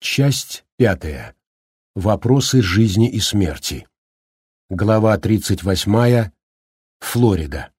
Часть пятая. Вопросы жизни и смерти. Глава тридцать восьмая. Флорида.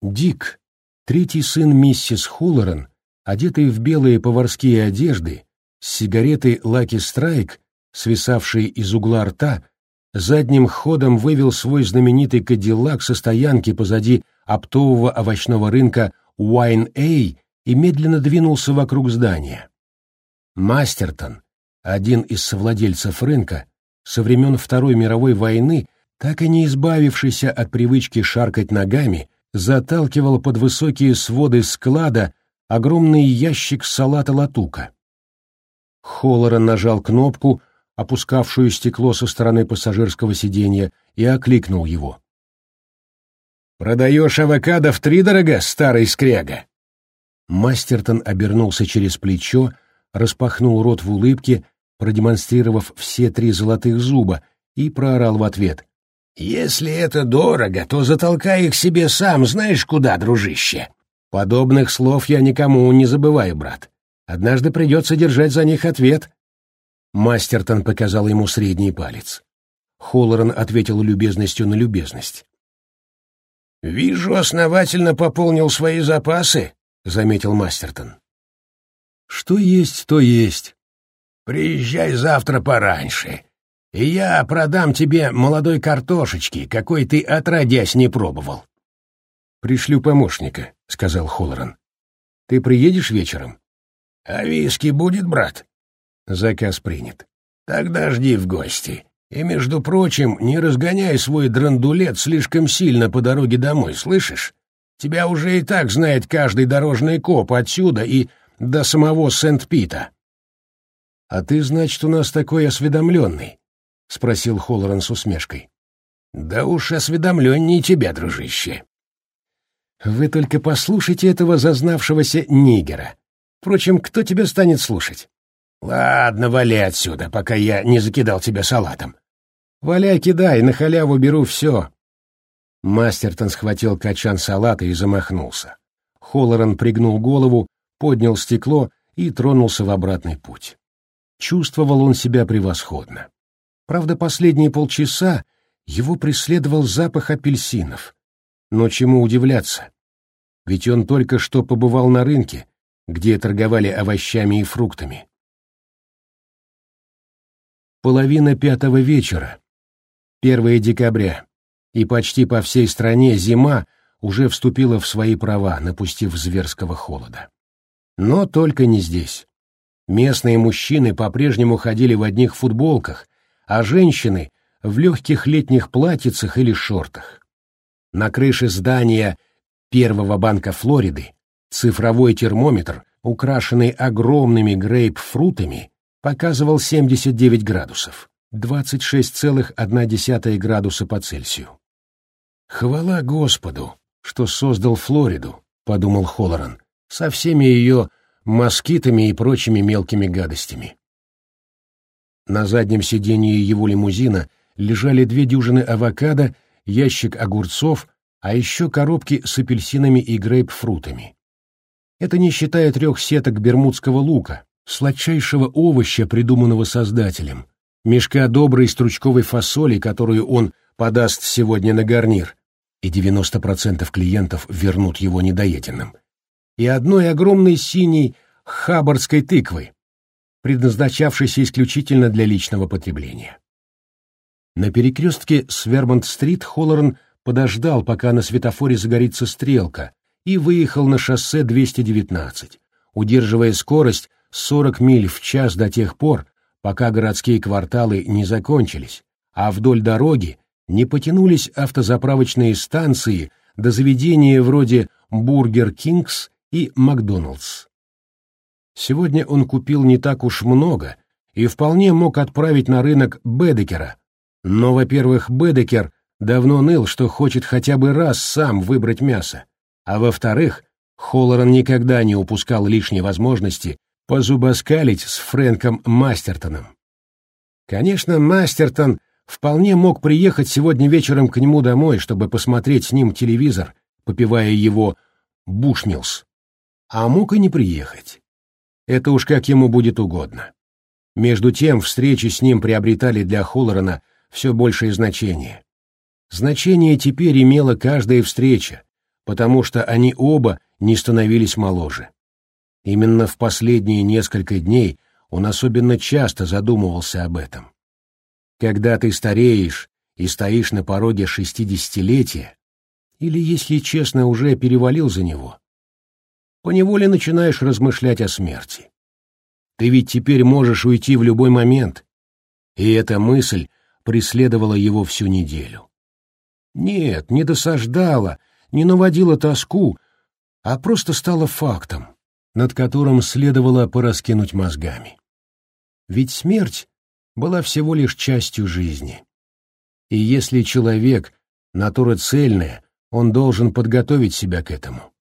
Дик, третий сын миссис Хуллорен, одетый в белые поварские одежды, с сигаретой Лаки Страйк, свисавшей из угла рта, задним ходом вывел свой знаменитый кадиллак со стоянки позади оптового овощного рынка Уайн-Эй и медленно двинулся вокруг здания. Мастертон, один из совладельцев рынка, со времен Второй мировой войны, так и не избавившийся от привычки шаркать ногами, заталкивал под высокие своды склада огромный ящик салата латука. Холлоран нажал кнопку, опускавшую стекло со стороны пассажирского сиденья, и окликнул его. «Продаешь авокадо в три дорога, старый скряга?» Мастертон обернулся через плечо, распахнул рот в улыбке, продемонстрировав все три золотых зуба, и проорал в ответ. «Если это дорого, то затолкай их себе сам, знаешь куда, дружище?» «Подобных слов я никому не забываю, брат. Однажды придется держать за них ответ». Мастертон показал ему средний палец. Холлоран ответил любезностью на любезность. «Вижу, основательно пополнил свои запасы», — заметил Мастертон. «Что есть, то есть. Приезжай завтра пораньше, и я продам тебе молодой картошечки, какой ты отродясь не пробовал». «Пришлю помощника», — сказал Холлоран. «Ты приедешь вечером?» «А виски будет, брат?» Заказ принят. «Тогда жди в гости. И, между прочим, не разгоняй свой драндулет слишком сильно по дороге домой, слышишь? Тебя уже и так знает каждый дорожный коп отсюда и до самого Сент-Пита». «А ты, значит, у нас такой осведомленный?» — спросил Холлоран с усмешкой. «Да уж осведомленней тебя, дружище». «Вы только послушайте этого зазнавшегося нигера. Впрочем, кто тебя станет слушать?» «Ладно, вали отсюда, пока я не закидал тебя салатом». «Валяй, кидай, на халяву беру все». Мастертон схватил качан салата и замахнулся. Холлоран пригнул голову, поднял стекло и тронулся в обратный путь. Чувствовал он себя превосходно. Правда, последние полчаса его преследовал запах апельсинов. Но чему удивляться? Ведь он только что побывал на рынке, где торговали овощами и фруктами. Половина пятого вечера, 1 декабря, и почти по всей стране зима уже вступила в свои права, напустив зверского холода. Но только не здесь. Местные мужчины по-прежнему ходили в одних футболках, а женщины — в легких летних платьицах или шортах. На крыше здания Первого банка Флориды цифровой термометр, украшенный огромными грейпфрутами, показывал 79 градусов, 26,1 градуса по Цельсию. «Хвала Господу, что создал Флориду», — подумал Холлоран, со всеми ее москитами и прочими мелкими гадостями. На заднем сидении его лимузина лежали две дюжины авокадо, ящик огурцов, а еще коробки с апельсинами и грейпфрутами. Это не считая трех сеток бермудского лука, сладчайшего овоща, придуманного создателем, мешка доброй стручковой фасоли, которую он подаст сегодня на гарнир, и 90% клиентов вернут его недоеденным, и одной огромной синей хаббардской тыквы, предназначавшейся исключительно для личного потребления. На перекрестке с Вермонт-стрит Холлорн подождал, пока на светофоре загорится стрелка, и выехал на шоссе 219, удерживая скорость 40 миль в час до тех пор, пока городские кварталы не закончились, а вдоль дороги не потянулись автозаправочные станции до заведения вроде Бургер Кингс и Макдоналдс. Сегодня он купил не так уж много и вполне мог отправить на рынок Бедекера, но, во-первых, Бедекер давно ныл, что хочет хотя бы раз сам выбрать мясо, а во-вторых, Холлоран никогда не упускал лишней возможности позубоскалить с Фрэнком Мастертоном. Конечно, Мастертон вполне мог приехать сегодня вечером к нему домой, чтобы посмотреть с ним телевизор, попивая его Бушмилс. А мог и не приехать. Это уж как ему будет угодно. Между тем, встречи с ним приобретали для Холлорана все большее значение. Значение теперь имела каждая встреча, потому что они оба не становились моложе. Именно в последние несколько дней он особенно часто задумывался об этом. Когда ты стареешь и стоишь на пороге шестидесятилетия, или, если честно, уже перевалил за него, поневоле начинаешь размышлять о смерти. Ты ведь теперь можешь уйти в любой момент. И эта мысль преследовала его всю неделю. Нет, не досаждала, не наводила тоску, а просто стала фактом, над которым следовало пораскинуть мозгами. Ведь смерть была всего лишь частью жизни. И если человек — натура цельная, он должен подготовить себя к этому.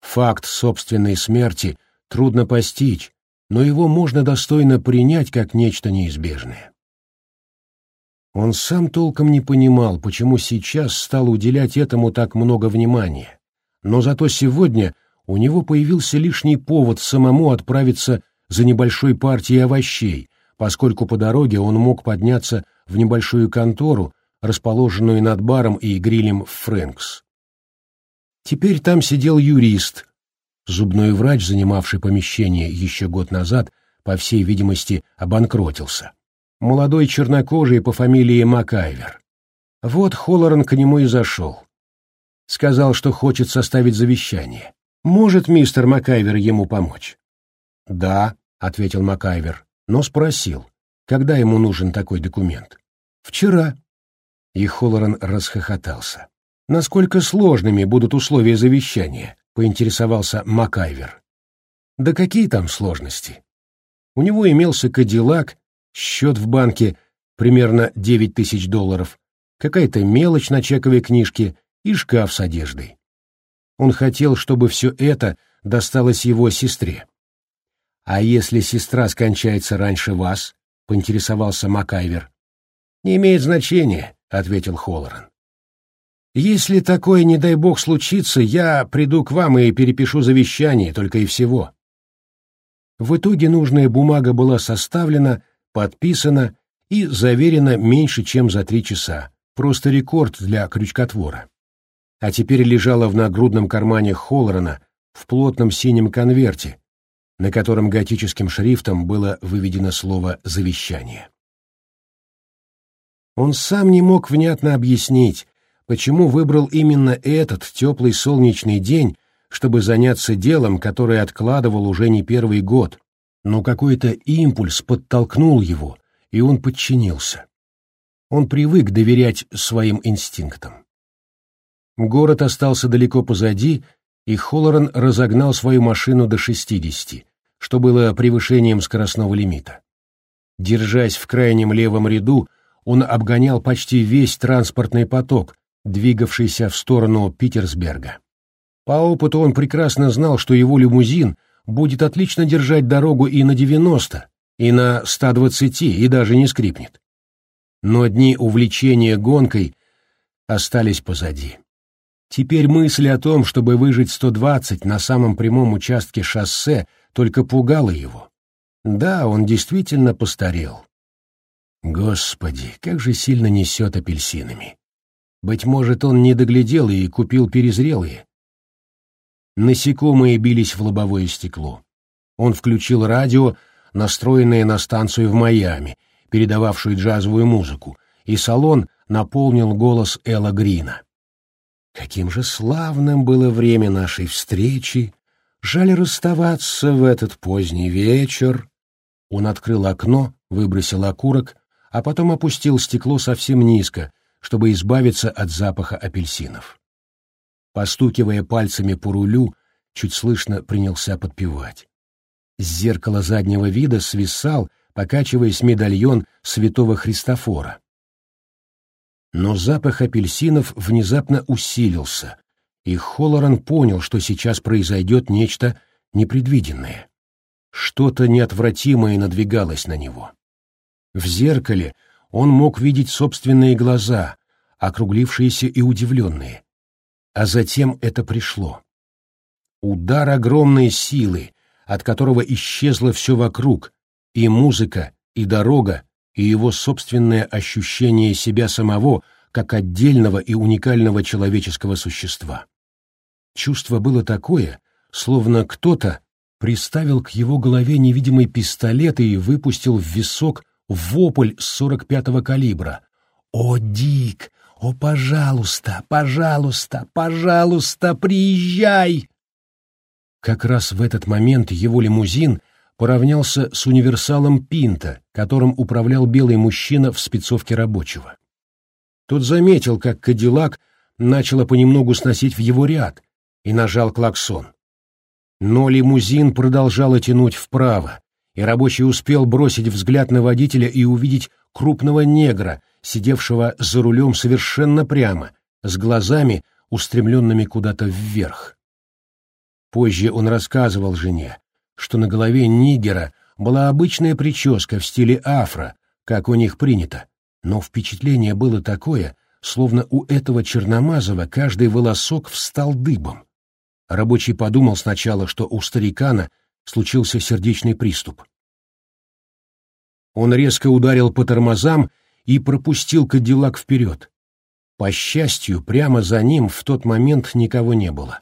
Факт собственной смерти трудно постичь, но его можно достойно принять как нечто неизбежное. Он сам толком не понимал, почему сейчас стал уделять этому так много внимания, но зато сегодня у него появился лишний повод самому отправиться за небольшой партией овощей, поскольку по дороге он мог подняться в небольшую контору, расположенную над баром и грилем Фрэнкс. Теперь там сидел юрист, зубной врач, занимавший помещение еще год назад, по всей видимости, обанкротился. Молодой чернокожий по фамилии Макайвер. Вот Холлоран к нему и зашел. Сказал, что хочет составить завещание. Может мистер Макайвер ему помочь? «Да», — ответил Макайвер, но спросил, когда ему нужен такой документ. «Вчера». И Холлоран расхохотался. Насколько сложными будут условия завещания? поинтересовался Макайвер. Да какие там сложности? У него имелся кадиллак, счет в банке примерно девять тысяч долларов, какая-то мелочь на чековой книжке и шкаф с одеждой. Он хотел, чтобы все это досталось его сестре. «А если сестра скончается раньше вас?» — поинтересовался Макайвер. «Не имеет значения», — ответил Холлоран. Если такое, не дай бог, случится, я приду к вам и перепишу завещание, только и всего. В итоге нужная бумага была составлена, подписана и заверена меньше, чем за три часа. Просто рекорд для крючкотвора. А теперь лежала в нагрудном кармане Холлорана в плотном синем конверте, на котором готическим шрифтом было выведено слово «завещание». Он сам не мог внятно объяснить, почему выбрал именно этот теплый солнечный день, чтобы заняться делом, которое откладывал уже не первый год, но какой-то импульс подтолкнул его, и он подчинился. Он привык доверять своим инстинктам. Город остался далеко позади, и Холлоран разогнал свою машину до 60, что было превышением скоростного лимита. Держась в крайнем левом ряду, он обгонял почти весь транспортный поток, двигавшийся в сторону Питерсберга. По опыту он прекрасно знал, что его лимузин будет отлично держать дорогу и на 90, и на 120, и даже не скрипнет. Но дни увлечения гонкой остались позади. Теперь мысль о том, чтобы выжить 120 на самом прямом участке шоссе, только пугала его. Да, он действительно постарел. Господи, как же сильно несет апельсинами. Быть может, он не доглядел и купил перезрелые. Насекомые бились в лобовое стекло. Он включил радио, настроенное на станцию в Майами, передававшую джазовую музыку, и салон наполнил голос Элла Грина. Каким же славным было время нашей встречи! Жаль расставаться в этот поздний вечер. Он открыл окно, выбросил окурок, а потом опустил стекло совсем низко, чтобы избавиться от запаха апельсинов. Постукивая пальцами по рулю, чуть слышно принялся подпевать. С зеркала заднего вида свисал, покачиваясь медальон святого Христофора. Но запах апельсинов внезапно усилился, и Холлоран понял, что сейчас произойдет нечто непредвиденное. Что-то неотвратимое надвигалось на него. В зеркале он мог видеть собственные глаза, округлившиеся и удивленные. А затем это пришло. Удар огромной силы, от которого исчезло все вокруг, и музыка, и дорога, и его собственное ощущение себя самого как отдельного и уникального человеческого существа. Чувство было такое, словно кто-то приставил к его голове невидимый пистолет и выпустил в висок вопль с 45-го калибра. «О, Дик! О, пожалуйста, пожалуйста, пожалуйста, приезжай!» Как раз в этот момент его лимузин поравнялся с универсалом Пинта, которым управлял белый мужчина в спецовке рабочего. Тот заметил, как Кадиллак начало понемногу сносить в его ряд, и нажал клаксон. Но лимузин продолжало тянуть вправо, и рабочий успел бросить взгляд на водителя и увидеть крупного негра, сидевшего за рулем совершенно прямо, с глазами, устремленными куда-то вверх. Позже он рассказывал жене, что на голове нигера была обычная прическа в стиле афро, как у них принято, но впечатление было такое, словно у этого черномазого каждый волосок встал дыбом. Рабочий подумал сначала, что у старикана случился сердечный приступ. Он резко ударил по тормозам и пропустил Кадиллак вперед. По счастью, прямо за ним в тот момент никого не было.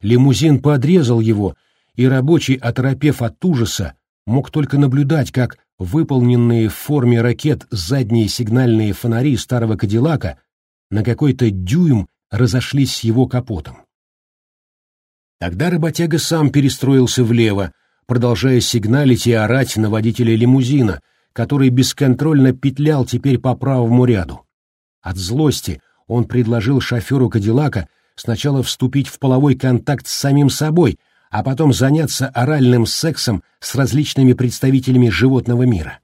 Лимузин подрезал его, и рабочий, оторопев от ужаса, мог только наблюдать, как выполненные в форме ракет задние сигнальные фонари старого Кадиллака на какой-то дюйм разошлись с его капотом. Тогда работяга сам перестроился влево, продолжая сигналить и орать на водителя лимузина, который бесконтрольно петлял теперь по правому ряду. От злости он предложил шоферу Кадиллака сначала вступить в половой контакт с самим собой, а потом заняться оральным сексом с различными представителями животного мира.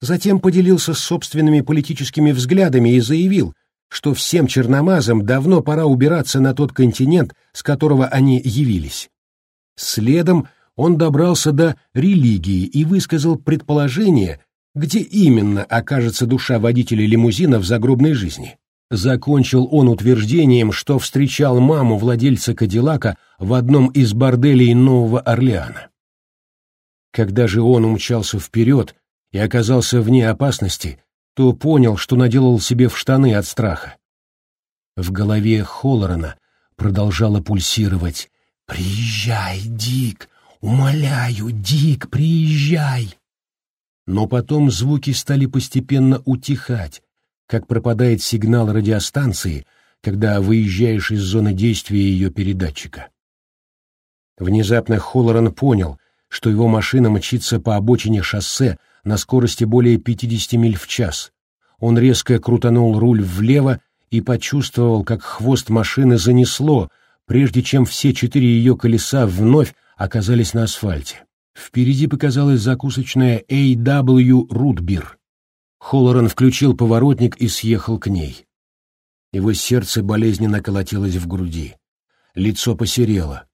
Затем поделился собственными политическими взглядами и заявил, что всем черномазам давно пора убираться на тот континент, с которого они явились. Следом он добрался до религии и высказал предположение, где именно окажется душа водителя лимузина в загробной жизни. Закончил он утверждением, что встречал маму владельца Кадиллака в одном из борделей Нового Орлеана. Когда же он умчался вперед и оказался вне опасности, то понял, что наделал себе в штаны от страха. В голове Холлорана продолжало пульсировать «Приезжай, Дик! Умоляю, Дик, приезжай!» Но потом звуки стали постепенно утихать, как пропадает сигнал радиостанции, когда выезжаешь из зоны действия ее передатчика. Внезапно Холлоран понял, что его машина мчится по обочине шоссе на скорости более 50 миль в час. Он резко крутанул руль влево и почувствовал, как хвост машины занесло, прежде чем все четыре ее колеса вновь оказались на асфальте. Впереди показалась закусочная A.W. Рутбир. Холлоран включил поворотник и съехал к ней. Его сердце болезненно колотилось в груди. Лицо посерело.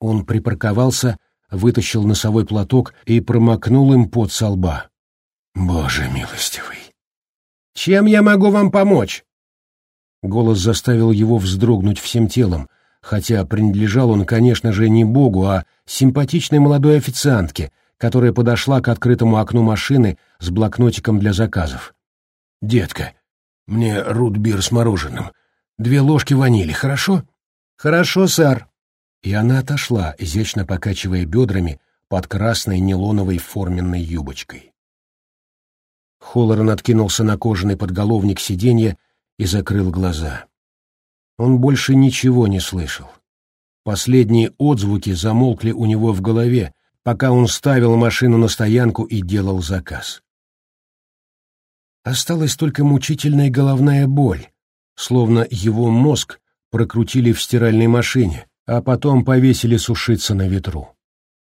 Он припарковался, вытащил носовой платок и промокнул им пот со лба. «Боже милостивый!» «Чем я могу вам помочь?» Голос заставил его вздрогнуть всем телом, хотя принадлежал он, конечно же, не Богу, а симпатичной молодой официантке, которая подошла к открытому окну машины с блокнотиком для заказов. «Детка, мне рутбир с мороженым. Две ложки ванили, хорошо?» «Хорошо, сэр». И она отошла, изящно покачивая бедрами под красной нейлоновой форменной юбочкой. Холлоран откинулся на кожаный подголовник сиденья и закрыл глаза. Он больше ничего не слышал. Последние отзвуки замолкли у него в голове, пока он ставил машину на стоянку и делал заказ. Осталась только мучительная головная боль, словно его мозг прокрутили в стиральной машине, а потом повесили сушиться на ветру.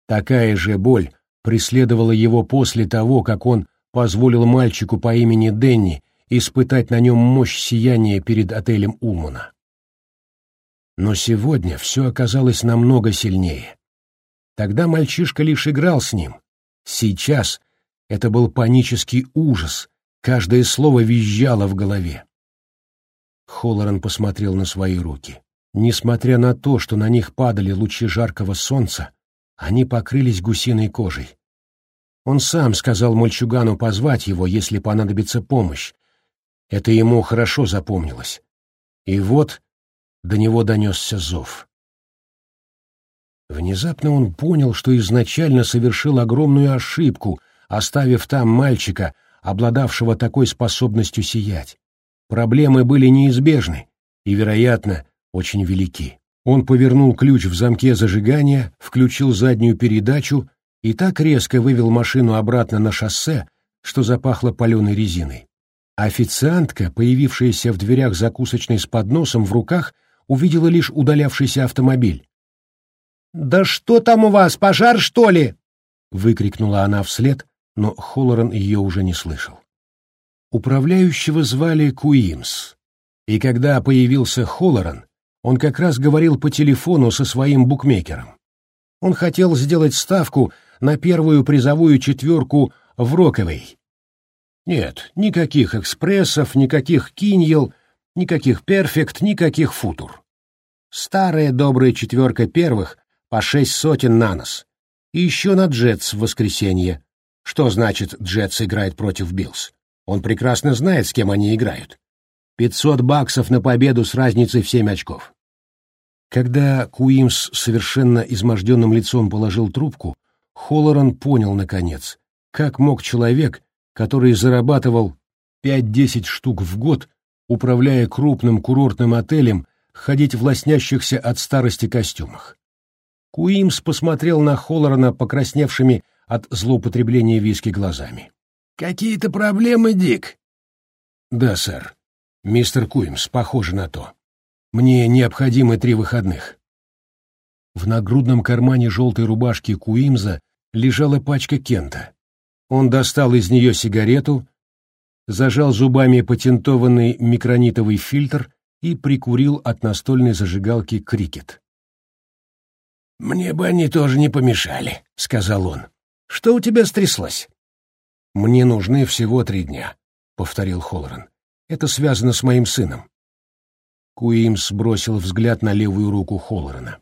Такая же боль преследовала его после того, как он позволил мальчику по имени Денни испытать на нем мощь сияния перед отелем Улмана. Но сегодня все оказалось намного сильнее. Тогда мальчишка лишь играл с ним. Сейчас это был панический ужас, Каждое слово визжало в голове. Холлоран посмотрел на свои руки. Несмотря на то, что на них падали лучи жаркого солнца, они покрылись гусиной кожей. Он сам сказал мальчугану позвать его, если понадобится помощь. Это ему хорошо запомнилось. И вот до него донесся зов. Внезапно он понял, что изначально совершил огромную ошибку, оставив там мальчика, обладавшего такой способностью сиять. Проблемы были неизбежны и, вероятно, очень велики. Он повернул ключ в замке зажигания, включил заднюю передачу и так резко вывел машину обратно на шоссе, что запахло паленой резиной. Официантка, появившаяся в дверях закусочной с подносом в руках, увидела лишь удалявшийся автомобиль. «Да что там у вас, пожар, что ли?» — выкрикнула она вслед, но Холлоран ее уже не слышал. Управляющего звали Куимс, и когда появился Холлоран, он как раз говорил по телефону со своим букмекером. Он хотел сделать ставку на первую призовую четверку в Роковой. Нет, никаких экспрессов, никаких киньел, никаких перфект, никаких футур. Старая добрая четверка первых по шесть сотен на нос. И еще на Джетс в воскресенье. Что значит Джетс играет против Биллс? Он прекрасно знает, с кем они играют. Пятьсот баксов на победу с разницей в семь очков. Когда Куимс с совершенно изможденным лицом положил трубку, Холлоран понял, наконец, как мог человек, который зарабатывал 5-10 штук в год, управляя крупным курортным отелем, ходить в лоснящихся от старости костюмах. Куимс посмотрел на Холлорана покрасневшими от злоупотребления виски глазами. «Какие-то проблемы, Дик?» «Да, сэр. «Мистер Куимс, похоже на то. Мне необходимы три выходных». В нагрудном кармане желтой рубашки Куимза лежала пачка Кента. Он достал из нее сигарету, зажал зубами патентованный микронитовый фильтр и прикурил от настольной зажигалки крикет. «Мне бы они тоже не помешали», — сказал он. «Что у тебя стряслось?» «Мне нужны всего три дня», — повторил Холлоран. Это связано с моим сыном. Куимс бросил взгляд на левую руку Холлорена.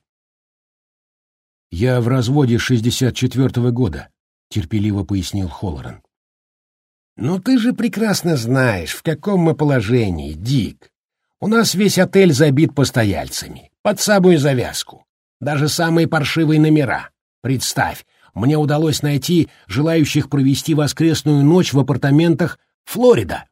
«Я в разводе 64-го года», — терпеливо пояснил Холлорен. «Но ты же прекрасно знаешь, в каком мы положении, Дик. У нас весь отель забит постояльцами, под самую завязку. Даже самые паршивые номера. Представь, мне удалось найти желающих провести воскресную ночь в апартаментах Флорида.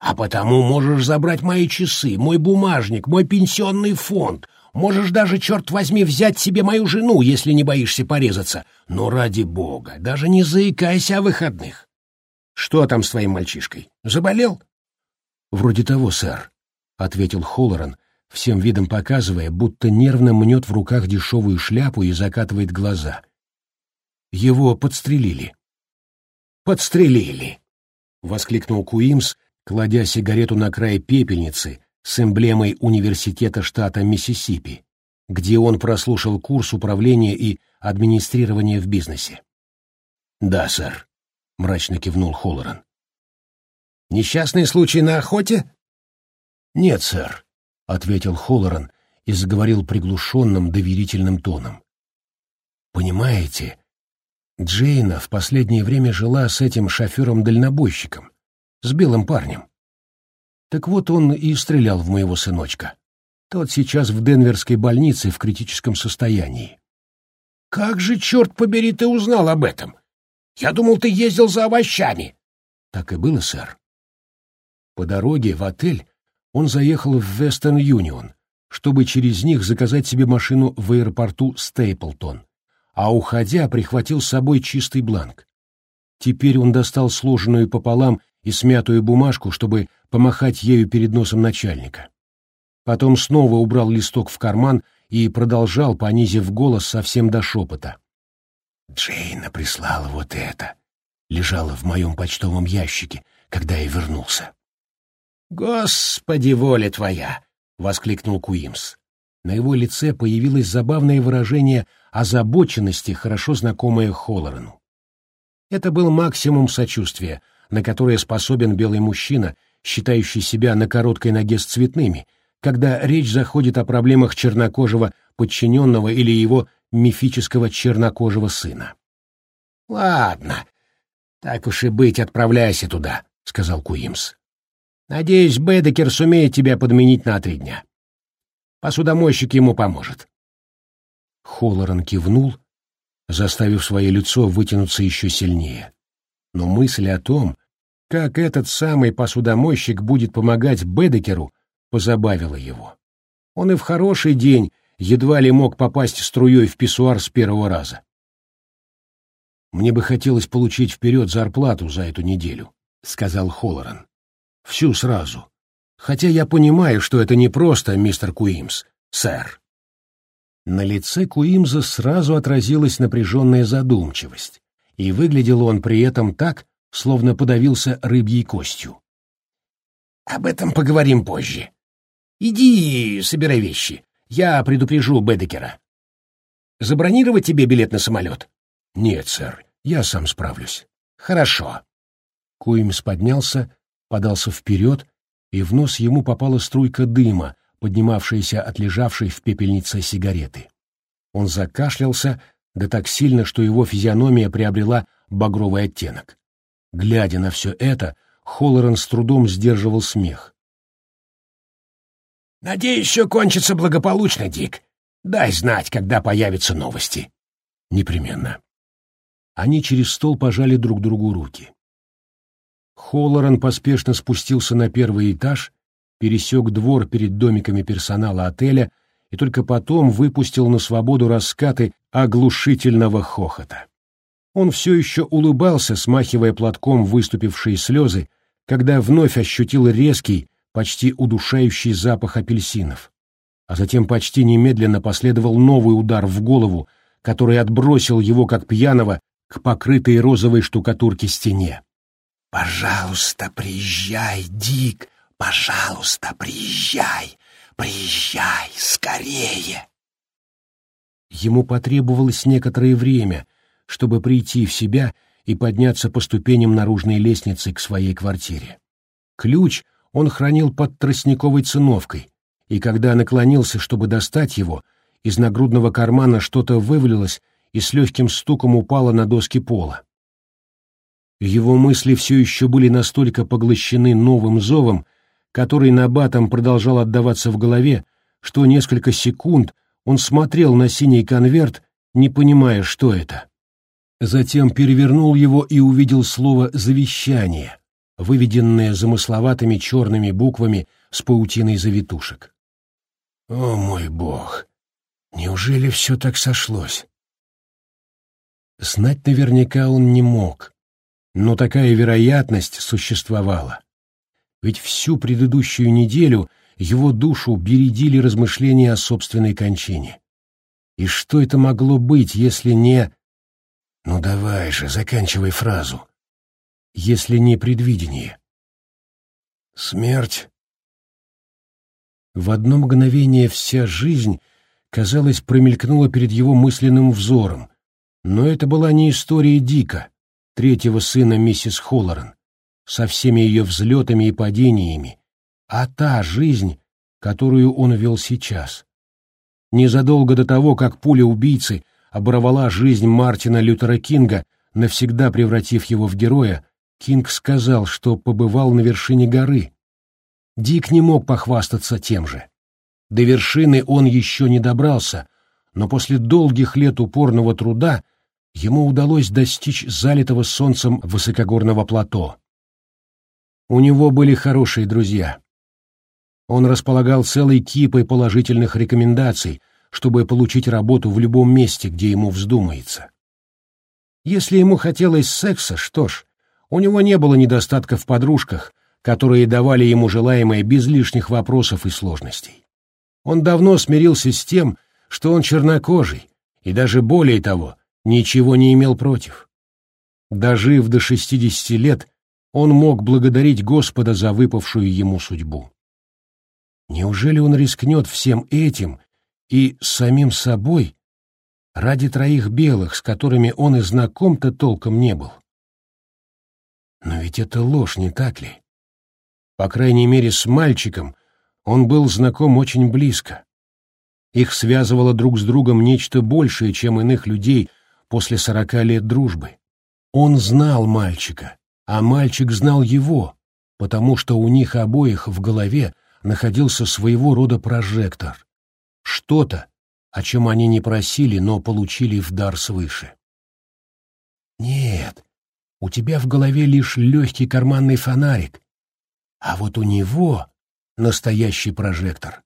А потому можешь забрать мои часы, мой бумажник, мой пенсионный фонд. Можешь даже, черт возьми, взять себе мою жену, если не боишься порезаться. Но ради бога, даже не заикайся о выходных. Что там с твоим мальчишкой? Заболел? Вроде того, сэр, — ответил Холлоран, всем видом показывая, будто нервно мнет в руках дешевую шляпу и закатывает глаза. Его подстрелили. «Подстрелили!» — воскликнул Куимс, кладя сигарету на край пепельницы с эмблемой университета штата Миссисипи, где он прослушал курс управления и администрирования в бизнесе. «Да, сэр», — мрачно кивнул Холлоран. «Несчастный случай на охоте?» «Нет, сэр», — ответил Холлоран и заговорил приглушенным доверительным тоном. «Понимаете, Джейна в последнее время жила с этим шофером-дальнобойщиком, с белым парнем. Так вот он и стрелял в моего сыночка. Тот сейчас в Денверской больнице в критическом состоянии. «Как же, черт побери, ты узнал об этом? Я думал, ты ездил за овощами». Так и было, сэр. По дороге в отель он заехал в Вестерн Юнион, чтобы через них заказать себе машину в аэропорту Стейплтон, а уходя прихватил с собой чистый бланк. Теперь он достал сложенную пополам и смятую бумажку, чтобы помахать ею перед носом начальника. Потом снова убрал листок в карман и продолжал, понизив голос совсем до шепота. «Джейна прислала вот это. Лежала в моем почтовом ящике, когда я вернулся». «Господи, воля твоя!» — воскликнул Куимс. На его лице появилось забавное выражение озабоченности, хорошо знакомое Холлорану. Это был максимум сочувствия, на которое способен белый мужчина, считающий себя на короткой ноге с цветными, когда речь заходит о проблемах чернокожего подчиненного или его мифического чернокожего сына. «Ладно, так уж и быть, отправляйся туда», — сказал Куимс. «Надеюсь, Бедекер сумеет тебя подменить на три дня. Посудомойщик ему поможет». Холлоран кивнул, заставив свое лицо вытянуться еще сильнее. Но мысль о том, как этот самый посудомойщик будет помогать Бедекеру, позабавила его. Он и в хороший день едва ли мог попасть струей в писсуар с первого раза. «Мне бы хотелось получить вперед зарплату за эту неделю», — сказал Холлоран. «Всю сразу. Хотя я понимаю, что это не просто, мистер Куимс, сэр». На лице Куимза сразу отразилась напряженная задумчивость, и выглядел он при этом так, словно подавился рыбьей костью. «Об этом поговорим позже. Иди, собирай вещи. Я предупрежу Бедекера. Забронировать тебе билет на самолет? Нет, сэр, я сам справлюсь. Хорошо. Куимс поднялся, подался вперед, и в нос ему попала струйка дыма, поднимавшаяся от лежавшей в пепельнице сигареты. Он закашлялся, да так сильно, что его физиономия приобрела багровый оттенок. Глядя на все это, Холлоран с трудом сдерживал смех. Надеюсь, все кончится благополучно, Дик. Дай знать, когда появятся новости. Непременно. Они через стол пожали друг другу руки. Холлоран поспешно спустился на первый этаж, пересек двор перед домиками персонала отеля и только потом выпустил на свободу раскаты оглушительного хохота. Он все еще улыбался, смахивая платком выступившие слезы, когда вновь ощутил резкий, почти удушающий запах апельсинов. А затем почти немедленно последовал новый удар в голову, который отбросил его, как пьяного, к покрытой розовой штукатурке стене. «Пожалуйста, приезжай, Дик! Пожалуйста, приезжай! Приезжай скорее!» Ему потребовалось некоторое время, чтобы прийти в себя и подняться по ступеням наружной лестницы к своей квартире. Ключ он хранил под тростниковой циновкой, и когда наклонился, чтобы достать его, из нагрудного кармана что-то вывалилось и с легким стуком упало на доски пола. Его мысли все еще были настолько поглощены новым зовом, который на батом продолжал отдаваться в голове, что несколько секунд он смотрел на синий конверт, не понимая, что это. Затем перевернул его и увидел слово «завещание», выведенное замысловатыми черными буквами с паутиной завитушек. О мой бог! Неужели все так сошлось? Знать наверняка он не мог, но такая вероятность существовала. Ведь всю предыдущую неделю его душу бередили размышления о собственной кончине. И что это могло быть, если не... Ну давай же, заканчивай фразу если не предвидение. Смерть. В одно мгновение вся жизнь, казалось, промелькнула перед его мысленным взором, но это была не история Дика, третьего сына миссис Холлоран, со всеми ее взлетами и падениями, а та жизнь, которую он вел сейчас. Незадолго до того, как пуля убийцы оборвала жизнь Мартина Лютера Кинга, навсегда превратив его в героя, Кинг сказал, что побывал на вершине горы. Дик не мог похвастаться тем же. До вершины он еще не добрался, но после долгих лет упорного труда ему удалось достичь залитого солнцем высокогорного плато. У него были хорошие друзья. Он располагал целой кипой положительных рекомендаций, чтобы получить работу в любом месте, где ему вздумается. Если ему хотелось секса, что ж, у него не было недостатка в подружках, которые давали ему желаемое без лишних вопросов и сложностей. Он давно смирился с тем, что он чернокожий, и даже более того, ничего не имел против. Дожив до шестидесяти лет, он мог благодарить Господа за выпавшую ему судьбу. Неужели он рискнет всем этим и самим собой ради троих белых, с которыми он и знаком-то толком не был? Но ведь это ложь, не так ли? По крайней мере, с мальчиком он был знаком очень близко. Их связывало друг с другом нечто большее, чем иных людей после сорока лет дружбы. Он знал мальчика, а мальчик знал его, потому что у них обоих в голове находился своего рода прожектор. Что-то, о чем они не просили, но получили в дар свыше. Нет, у тебя в голове лишь легкий карманный фонарик, а вот у него настоящий прожектор.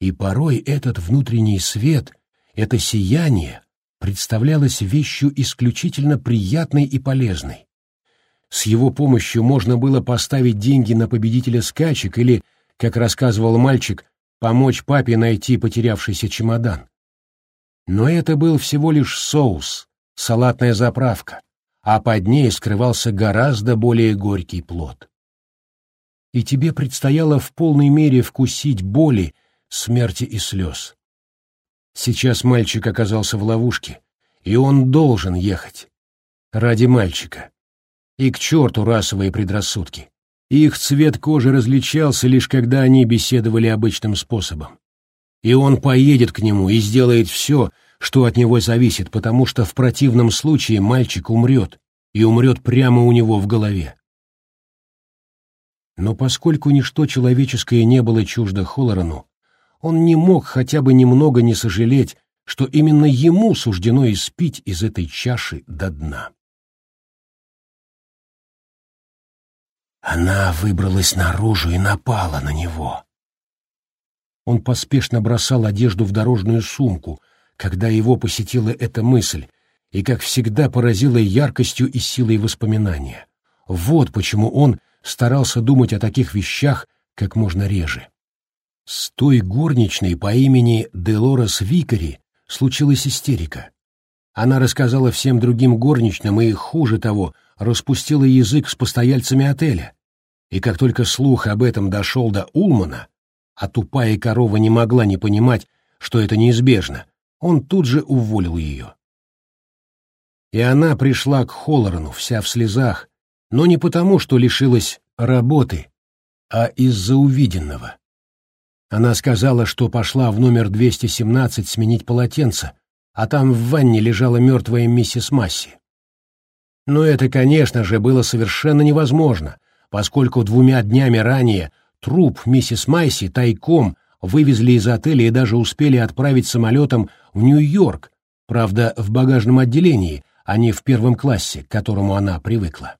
И порой этот внутренний свет, это сияние, представлялось вещью исключительно приятной и полезной. С его помощью можно было поставить деньги на победителя скачек или, как рассказывал мальчик, помочь папе найти потерявшийся чемодан. Но это был всего лишь соус, салатная заправка, а под ней скрывался гораздо более горький плод. И тебе предстояло в полной мере вкусить боли, смерти и слез. Сейчас мальчик оказался в ловушке, и он должен ехать. Ради мальчика. И к черту расовые предрассудки. Их цвет кожи различался лишь когда они беседовали обычным способом. И он поедет к нему и сделает все, что от него зависит, потому что в противном случае мальчик умрет, и умрет прямо у него в голове. Но поскольку ничто человеческое не было чуждо Холлорану, он не мог хотя бы немного не сожалеть, что именно ему суждено испить из этой чаши до дна. Она выбралась наружу и напала на него. Он поспешно бросал одежду в дорожную сумку, когда его посетила эта мысль, и, как всегда, поразила яркостью и силой воспоминания. Вот почему он старался думать о таких вещах как можно реже. С той горничной по имени Делорес Викари случилась истерика. Она рассказала всем другим горничным и, хуже того, распустила язык с постояльцами отеля, и как только слух об этом дошел до Улмана, а тупая корова не могла не понимать, что это неизбежно, он тут же уволил ее. И она пришла к Холлорану вся в слезах, но не потому, что лишилась работы, а из-за увиденного. Она сказала, что пошла в номер 217 сменить полотенце, а там в ванне лежала мертвая миссис Масси. Но это, конечно же, было совершенно невозможно, поскольку двумя днями ранее труп миссис Майси тайком вывезли из отеля и даже успели отправить самолетом в Нью-Йорк, правда, в багажном отделении, а не в первом классе, к которому она привыкла.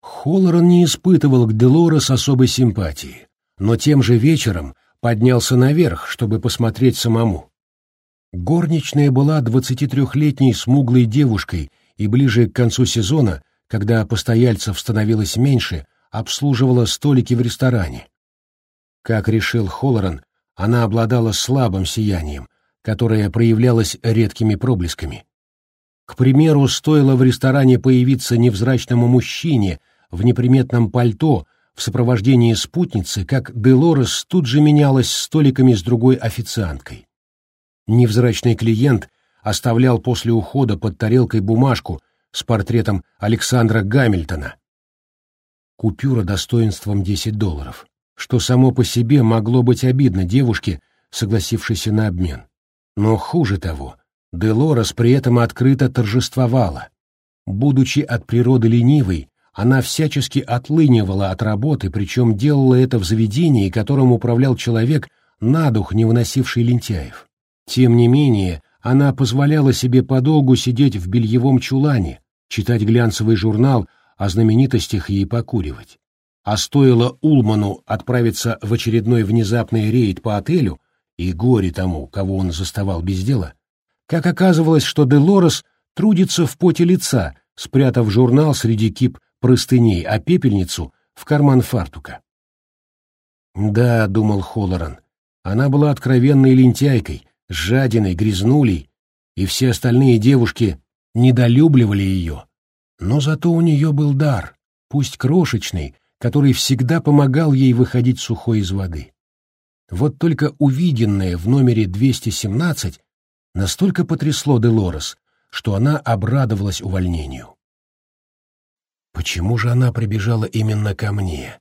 Холлоран не испытывал к Делорес особой симпатии, но тем же вечером поднялся наверх, чтобы посмотреть самому. Горничная была 23-летней смуглой девушкой и ближе к концу сезона, когда постояльцев становилось меньше, обслуживала столики в ресторане. Как решил Холлоран, она обладала слабым сиянием, которое проявлялось редкими проблесками. К примеру, стоило в ресторане появиться невзрачному мужчине в неприметном пальто в сопровождении спутницы, как Делорес тут же менялась столиками с другой официанткой. Невзрачный клиент оставлял после ухода под тарелкой бумажку с портретом Александра Гамильтона, купюра достоинством 10 долларов, что само по себе могло быть обидно девушке, согласившейся на обмен. Но хуже того, Делорес при этом открыто торжествовала. Будучи от природы ленивой, она всячески отлынивала от работы, причем делала это в заведении, которым управлял человек, на дух не выносивший лентяев. Тем не менее, она позволяла себе подолгу сидеть в бельевом чулане, читать глянцевый журнал о знаменитостях ей покуривать. А стоило Улману отправиться в очередной внезапный рейд по отелю, и горе тому, кого он заставал без дела, как оказывалось, что Делорес трудится в поте лица, спрятав журнал среди кип простыней, а пепельницу в карман фартука. «Да», — думал Холлоран, — «она была откровенной лентяйкой, жадиной, грязнулей, и все остальные девушки недолюбливали ее, но зато у нее был дар, пусть крошечный, который всегда помогал ей выходить сухой из воды. Вот только увиденное в номере 217 настолько потрясло Делорес, что она обрадовалась увольнению. Почему же она прибежала именно ко мне?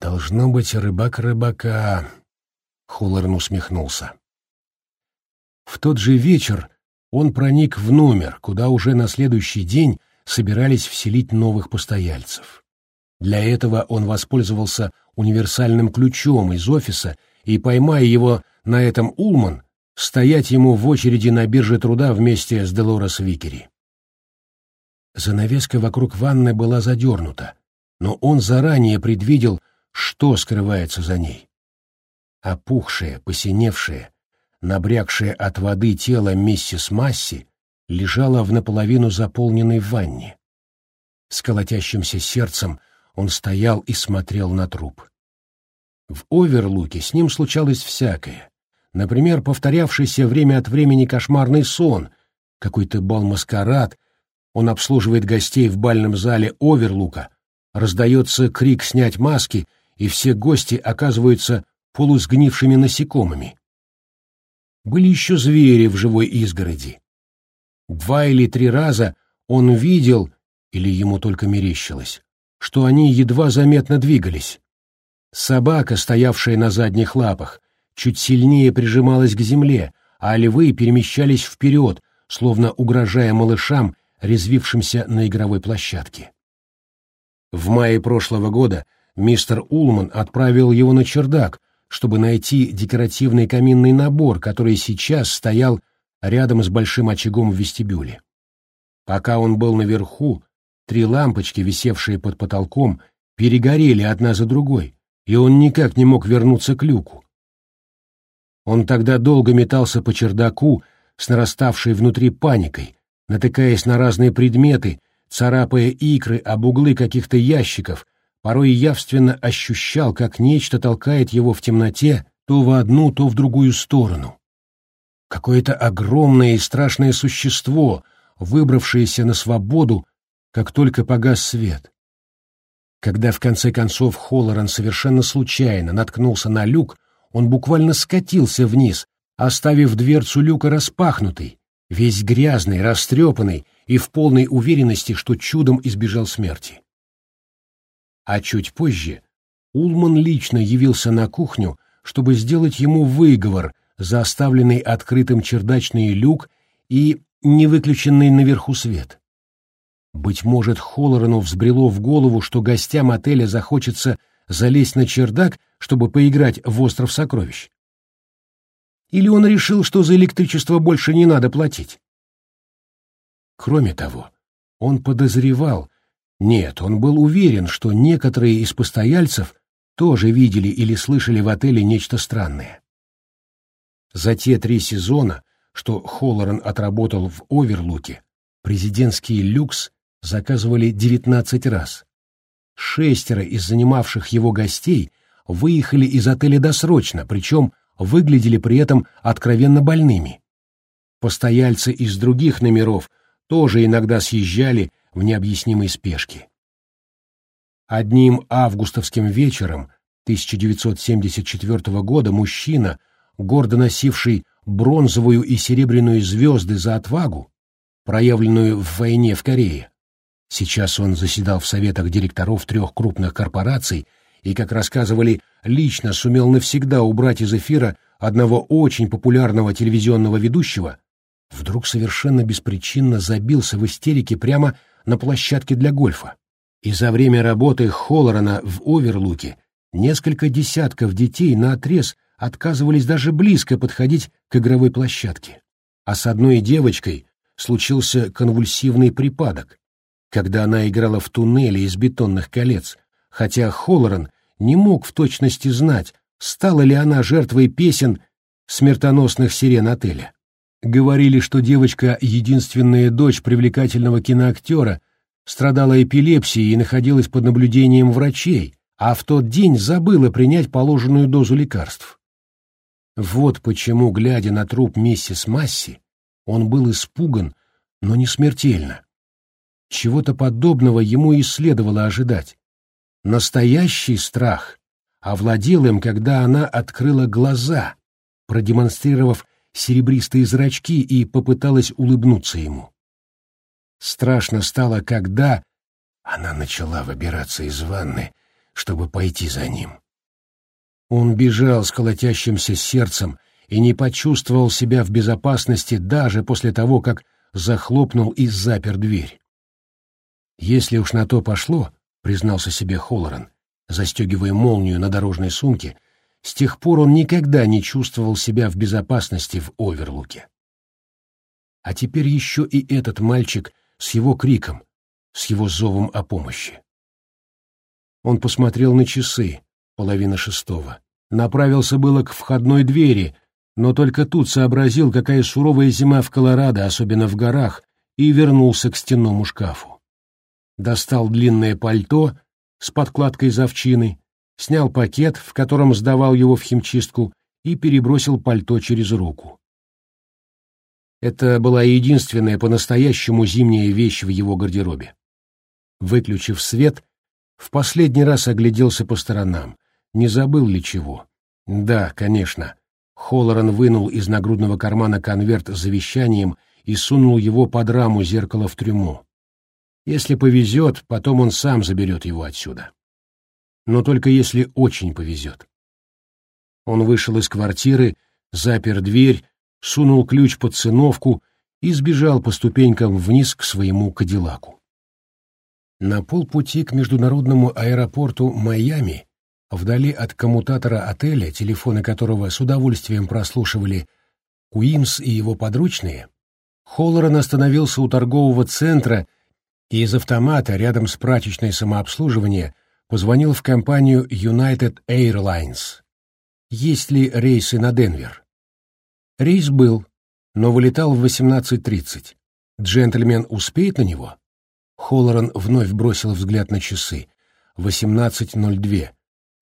Должно быть, рыбак рыбака, — Холлорн усмехнулся. В тот же вечер он проник в номер, куда уже на следующий день собирались вселить новых постояльцев. Для этого он воспользовался универсальным ключом из офиса и, поймая его на этом Улман, стоять ему в очереди на бирже труда вместе с Делорес Викери. Занавеска вокруг ванны была задернута, но он заранее предвидел, что скрывается за ней. Опухшее, посиневшее, набрякшее от воды тело миссис Масси лежало в наполовину заполненной ванне. С колотящимся сердцем он стоял и смотрел на труп. В оверлуке с ним случалось всякое. Например, повторявшийся время от времени кошмарный сон, какой-то бал-маскарад, он обслуживает гостей в бальном зале оверлука, раздается крик снять маски, и все гости оказываются полусгнившими насекомыми. Были еще звери в живой изгороди. Два или три раза он видел, или ему только мерещилось, что они едва заметно двигались. Собака, стоявшая на задних лапах, чуть сильнее прижималась к земле, а львы перемещались вперед, словно угрожая малышам, резвившимся на игровой площадке. В мае прошлого года мистер Улман отправил его на чердак, чтобы найти декоративный каминный набор, который сейчас стоял рядом с большим очагом в вестибюле. Пока он был наверху, три лампочки, висевшие под потолком, перегорели одна за другой, и он никак не мог вернуться к люку. Он тогда долго метался по чердаку с нараставшей внутри паникой, натыкаясь на разные предметы, царапая икры об углы каких-то ящиков, порой явственно ощущал, как нечто толкает его в темноте то в одну, то в другую сторону. Какое-то огромное и страшное существо, выбравшееся на свободу, как только погас свет. Когда в конце концов Холлоран совершенно случайно наткнулся на люк, он буквально скатился вниз, оставив дверцу люка распахнутой, весь грязный, растрепанный и в полной уверенности, что чудом избежал смерти а чуть позже Улман лично явился на кухню, чтобы сделать ему выговор за оставленный открытым чердачный люк и невыключенный наверху свет. Быть может, Холлорану взбрело в голову, что гостям отеля захочется залезть на чердак, чтобы поиграть в остров сокровищ. Или он решил, что за электричество больше не надо платить. Кроме того, он подозревал, нет, он был уверен, что некоторые из постояльцев тоже видели или слышали в отеле нечто странное. За те три сезона, что Холлоран отработал в Оверлуке, президентский люкс заказывали 19 раз. Шестеро из занимавших его гостей выехали из отеля досрочно, причем выглядели при этом откровенно больными. Постояльцы из других номеров тоже иногда съезжали в необъяснимой спешке. Одним августовским вечером 1974 года мужчина, гордо носивший бронзовую и серебряную звезды за отвагу, проявленную в войне в Корее, сейчас он заседал в советах директоров трех крупных корпораций и, как рассказывали, лично сумел навсегда убрать из эфира одного очень популярного телевизионного ведущего, вдруг совершенно беспричинно забился в истерике прямо на площадке для гольфа. И за время работы Холлорана в Оверлуке несколько десятков детей на отрез отказывались даже близко подходить к игровой площадке. А с одной девочкой случился конвульсивный припадок, когда она играла в туннеле из бетонных колец, хотя Холлоран не мог в точности знать, стала ли она жертвой песен смертоносных сирен отеля. Говорили, что девочка — единственная дочь привлекательного киноактера, страдала эпилепсией и находилась под наблюдением врачей, а в тот день забыла принять положенную дозу лекарств. Вот почему, глядя на труп миссис Масси, он был испуган, но не смертельно. Чего-то подобного ему и следовало ожидать. Настоящий страх овладел им, когда она открыла глаза, продемонстрировав серебристые зрачки и попыталась улыбнуться ему. Страшно стало, когда, Она начала выбираться из ванны, чтобы пойти за ним. Он бежал с колотящимся сердцем и не почувствовал себя в безопасности даже после того, как захлопнул и запер дверь. «Если уж на то пошло», — признался себе Холлоран, застегивая молнию на дорожной сумке, с тех пор он никогда не чувствовал себя в безопасности в Оверлуке. А теперь еще и этот мальчик с его криком, с его зовом о помощи. Он посмотрел на часы, половина шестого. Направился было к входной двери, но только тут сообразил, какая суровая зима в Колорадо, особенно в горах, и вернулся к стенному шкафу. Достал длинное пальто с подкладкой из овчины, снял пакет, в котором сдавал его в химчистку, и перебросил пальто через руку. Это была единственная по-настоящему зимняя вещь в его гардеробе. Выключив свет, в последний раз огляделся по сторонам. Не забыл ли чего? Да, конечно. Холлоран вынул из нагрудного кармана конверт с завещанием и сунул его под раму зеркала в трюму. Если повезет, потом он сам заберет его отсюда. Но только если очень повезет. Он вышел из квартиры, запер дверь, сунул ключ под циновку и сбежал по ступенькам вниз к своему кадиллаку. На полпути к международному аэропорту Майами, вдали от коммутатора отеля, телефоны которого с удовольствием прослушивали Куимс и его подручные, Холлоран остановился у торгового центра и из автомата рядом с прачечной самообслуживания позвонил в компанию United Airlines. Есть ли рейсы на Денвер? Рейс был, но вылетал в 18.30. Джентльмен успеет на него? Холлоран вновь бросил взгляд на часы. Восемнадцать ноль две.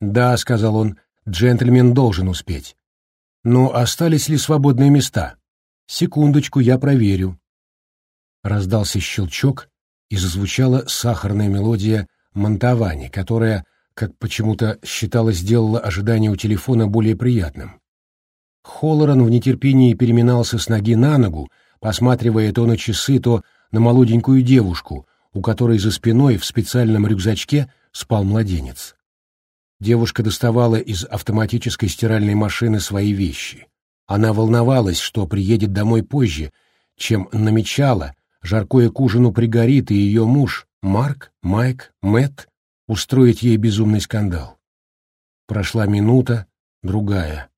«Да», — сказал он, — «джентльмен должен успеть». «Но остались ли свободные места?» «Секундочку, я проверю». Раздался щелчок, и зазвучала сахарная мелодия Монтавани, которая, как почему-то считалось, сделала ожидание у телефона более приятным. Холлоран в нетерпении переминался с ноги на ногу, посматривая то на часы, то на молоденькую девушку, у которой за спиной в специальном рюкзачке спал младенец. Девушка доставала из автоматической стиральной машины свои вещи. Она волновалась, что приедет домой позже, чем намечала, жаркое к ужину пригорит, и ее муж, Марк, Майк, Мэтт, устроит ей безумный скандал. Прошла минута, другая.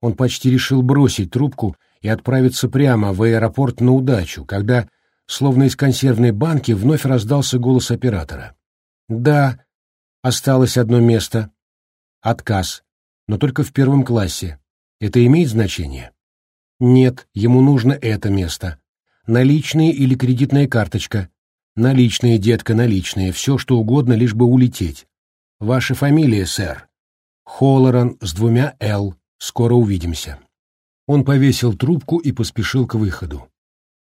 Он почти решил бросить трубку и отправиться прямо в аэропорт на удачу, когда Словно из консервной банки вновь раздался голос оператора. «Да, осталось одно место. Отказ, но только в первом классе. Это имеет значение?» «Нет, ему нужно это место. Наличные или кредитная карточка?» «Наличные, детка, наличные, все что угодно, лишь бы улететь. Ваша фамилия, сэр?» «Холлоран с двумя «Л». Скоро увидимся». Он повесил трубку и поспешил к выходу.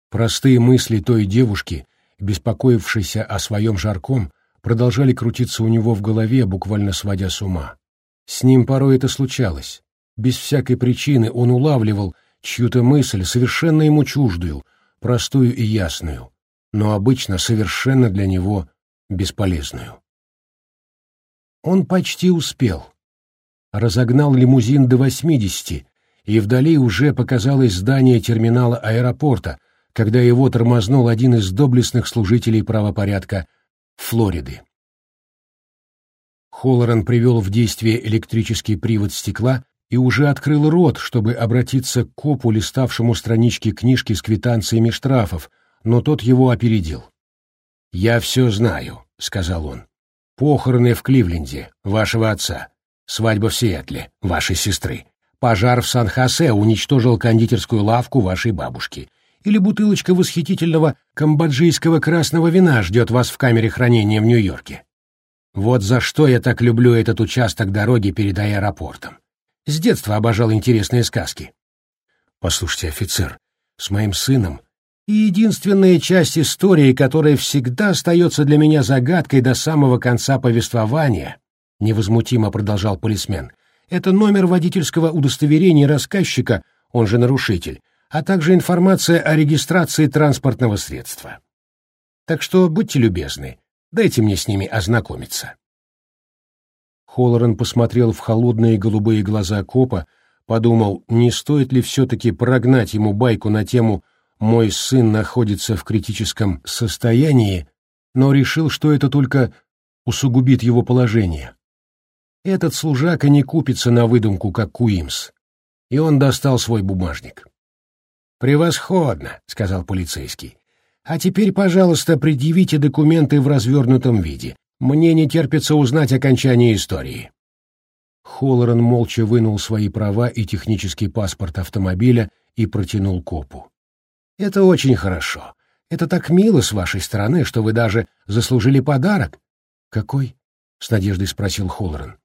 Простые мысли той девушки, беспокоившейся о своем жарком, продолжали крутиться у него в голове, буквально сводя с ума. С ним порой это случалось. Без всякой причины он улавливал чью-то мысль, совершенно ему чуждую, простую и ясную, но обычно совершенно для него бесполезную. Он почти успел. Разогнал лимузин до восьмидесяти, и вдали уже показалось здание терминала аэропорта, когда его тормознул один из доблестных служителей правопорядка Флориды. Холлоран привел в действие электрический привод стекла и уже открыл рот, чтобы обратиться к копу, листавшему странички книжки с квитанциями штрафов, но тот его опередил. «Я все знаю», — сказал он. «Похороны в Кливленде, вашего отца. Свадьба в Сиэтле, вашей сестры. Пожар в Сан-Хосе уничтожил кондитерскую лавку вашей бабушки или бутылочка восхитительного камбоджийского красного вина ждет вас в камере хранения в Нью-Йорке. Вот за что я так люблю этот участок дороги перед аэропортом. С детства обожал интересные сказки. Послушайте, офицер, с моим сыном и единственная часть истории, которая всегда остается для меня загадкой до самого конца повествования, невозмутимо продолжал полисмен, это номер водительского удостоверения рассказчика, он же нарушитель, а также информация о регистрации транспортного средства. Так что будьте любезны, Дайте мне с ними ознакомиться. Холлоран посмотрел в холодные голубые глаза копа, подумал, не стоит ли все-таки прогнать ему байку на тему «мой сын находится в критическом состоянии», но решил, что это только усугубит его положение. Этот служака не купится на выдумку, как Куимс. И он достал свой бумажник. «Превосходно», — сказал полицейский. «А теперь, пожалуйста, предъявите документы в развернутом виде. Мне не терпится узнать окончание истории». Холлоран молча вынул свои права и технический паспорт автомобиля и протянул копу. «Это очень хорошо. Это так мило с вашей стороны, что вы даже заслужили подарок». «Какой?» — с надеждой спросил Холлоран.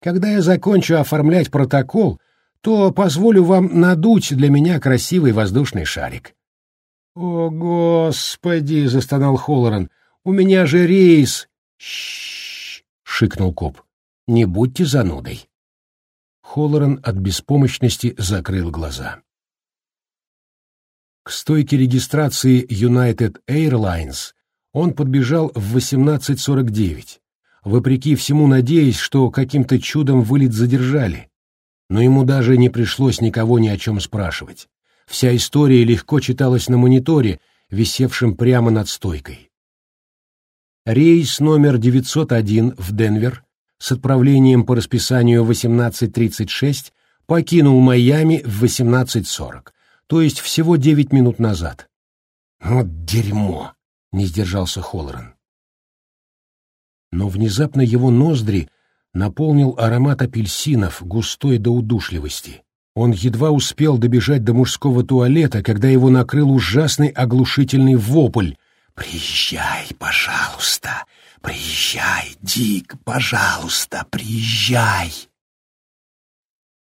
«Когда я закончу оформлять протокол, то позволю вам надуть для меня красивый воздушный шарик». «О, Господи!» — застонал Холлоран. «У меня же рейс!» «Щ-щ-щ!» — шикнул коп. «Не будьте занудой». Холлоран от беспомощности закрыл глаза. К стойке регистрации United Airlines он подбежал в 18.49, вопреки всему надеясь, что каким-то чудом вылет задержали. Но ему даже не пришлось никого ни о чем спрашивать. Вся история легко читалась на мониторе, висевшем прямо над стойкой. Рейс номер 901 в Денвер с отправлением по расписанию 18.36 покинул Майами в 18.40, то есть всего 9 минут назад. «Вот дерьмо!» — не сдержался Холлоран. Но внезапно его ноздри наполнил аромат апельсинов, густой до удушливости. Он едва успел добежать до мужского туалета, когда его накрыл ужасный оглушительный вопль. «Приезжай, пожалуйста! Приезжай, Дик, пожалуйста, приезжай!»